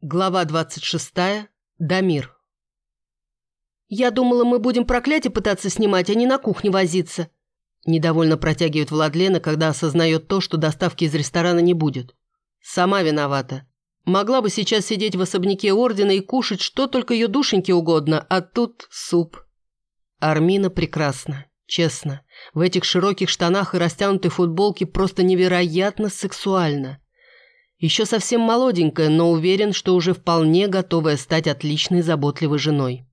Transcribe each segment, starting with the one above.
Глава 26. Дамир. «Я думала, мы будем проклятие пытаться снимать, а не на кухне возиться». Недовольно протягивает Владлена, когда осознает то, что доставки из ресторана не будет. Сама виновата. Могла бы сейчас сидеть в особняке Ордена и кушать, что только ее душеньке угодно, а тут суп. Армина прекрасна, честно. В этих широких штанах и растянутой футболке просто невероятно сексуально. Еще совсем молоденькая, но уверен, что уже вполне готовая стать отличной заботливой женой.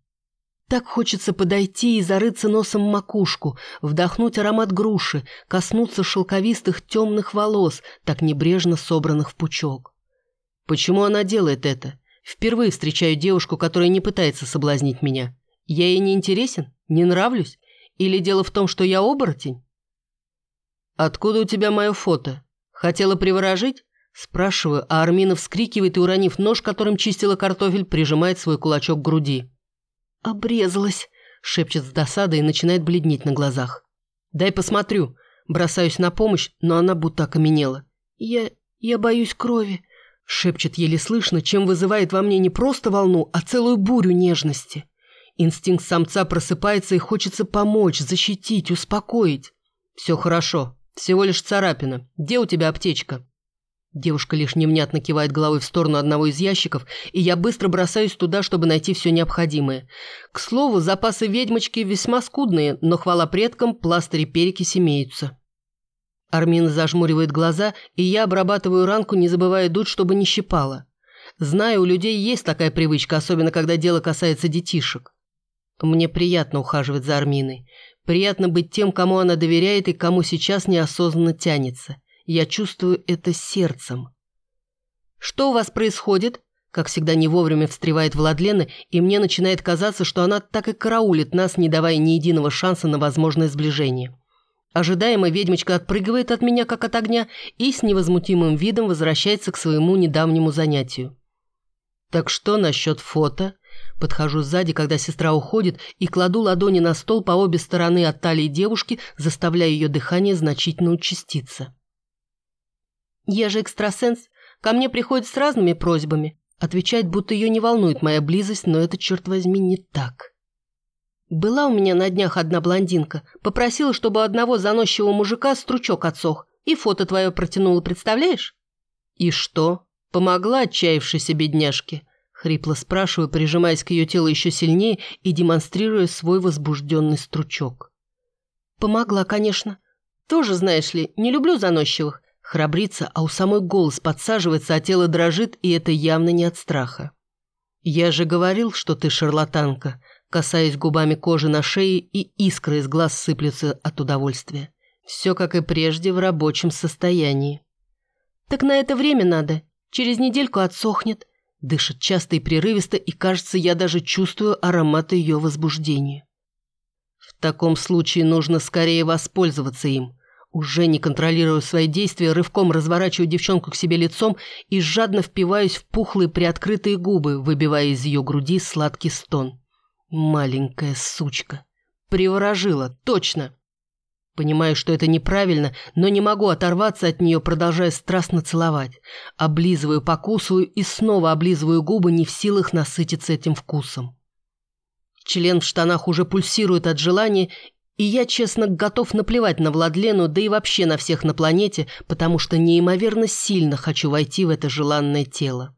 Так хочется подойти и зарыться носом в макушку, вдохнуть аромат груши, коснуться шелковистых темных волос, так небрежно собранных в пучок. Почему она делает это? Впервые встречаю девушку, которая не пытается соблазнить меня. Я ей не интересен? Не нравлюсь? Или дело в том, что я оборотень? «Откуда у тебя мое фото? Хотела приворожить?» Спрашиваю, а Армина вскрикивает и, уронив нож, которым чистила картофель, прижимает свой кулачок к груди. «Обрезалась», — шепчет с досадой и начинает бледнеть на глазах. «Дай посмотрю». Бросаюсь на помощь, но она будто окаменела. «Я... я боюсь крови», — шепчет еле слышно, чем вызывает во мне не просто волну, а целую бурю нежности. Инстинкт самца просыпается и хочется помочь, защитить, успокоить. «Все хорошо. Всего лишь царапина. Где у тебя аптечка?» Девушка лишь невнятно кивает головой в сторону одного из ящиков, и я быстро бросаюсь туда, чтобы найти все необходимое. К слову, запасы ведьмочки весьма скудные, но, хвала предкам, пластыри перекись имеются. Армин зажмуривает глаза, и я обрабатываю ранку, не забывая дуть, чтобы не щипало. Знаю, у людей есть такая привычка, особенно когда дело касается детишек. Мне приятно ухаживать за Арминой. Приятно быть тем, кому она доверяет и кому сейчас неосознанно тянется. Я чувствую это сердцем. «Что у вас происходит?» Как всегда, не вовремя встревает Владлена, и мне начинает казаться, что она так и караулит нас, не давая ни единого шанса на возможное сближение. Ожидаемо ведьмочка отпрыгивает от меня, как от огня, и с невозмутимым видом возвращается к своему недавнему занятию. «Так что насчет фото?» Подхожу сзади, когда сестра уходит, и кладу ладони на стол по обе стороны от талии девушки, заставляя ее дыхание значительно участиться. «Я же экстрасенс. Ко мне приходят с разными просьбами». Отвечает, будто ее не волнует моя близость, но это, черт возьми, не так. Была у меня на днях одна блондинка. Попросила, чтобы одного заносчивого мужика стручок отсох. И фото твое протянула, представляешь? И что? Помогла отчаявшейся бедняжке? Хрипло спрашиваю, прижимаясь к ее телу еще сильнее и демонстрируя свой возбужденный стручок. Помогла, конечно. Тоже, знаешь ли, не люблю заносчивых. Храбрится, а у самой голос подсаживается, а тело дрожит, и это явно не от страха. «Я же говорил, что ты шарлатанка», касаясь губами кожи на шее, и искры из глаз сыплются от удовольствия. Все, как и прежде, в рабочем состоянии. «Так на это время надо. Через недельку отсохнет». Дышит часто и прерывисто, и, кажется, я даже чувствую аромат ее возбуждения. В таком случае нужно скорее воспользоваться им. Уже не контролируя свои действия, рывком разворачиваю девчонку к себе лицом и жадно впиваюсь в пухлые приоткрытые губы, выбивая из ее груди сладкий стон. Маленькая сучка. Приворожила, точно. Понимаю, что это неправильно, но не могу оторваться от нее, продолжая страстно целовать. Облизываю, покусываю и снова облизываю губы, не в силах насытиться этим вкусом. Член в штанах уже пульсирует от желания, и я, честно, готов наплевать на Владлену, да и вообще на всех на планете, потому что неимоверно сильно хочу войти в это желанное тело.